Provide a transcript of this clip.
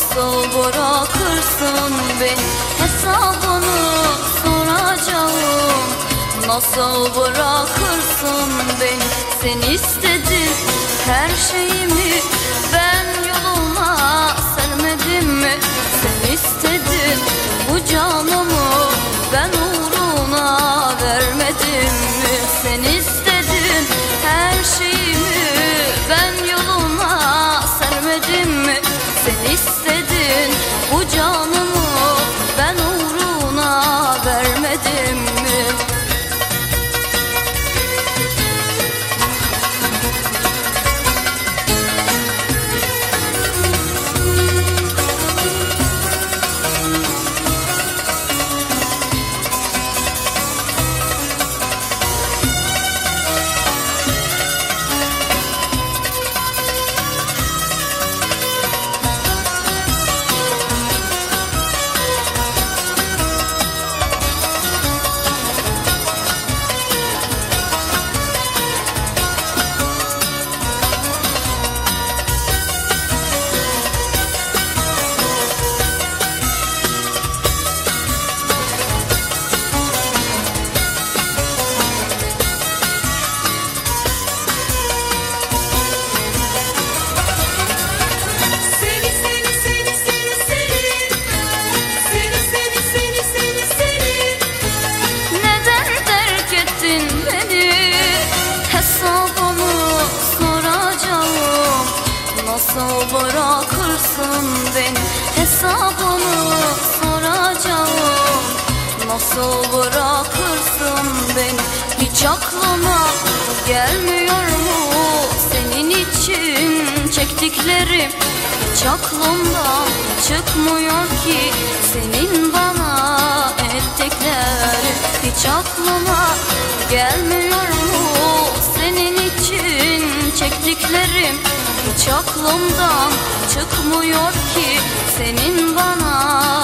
Nasıl bırakırsın beni? Hesabını soracağım. Nasıl bırakırsın beni? Sen istedin her şeyimi Ben canımı Ben uğruna vermedim Nasıl bırakırsın beni? Hesabını soracağım. Nasıl bırakırsın beni? Hiç aklıma gelmiyor mu? Senin için çektiklerim Hiç aklımdan çıkmıyor ki. Senin bana ettiklerin Hiç aklıma gelmiyor Hiç çıkmıyor ki Senin bana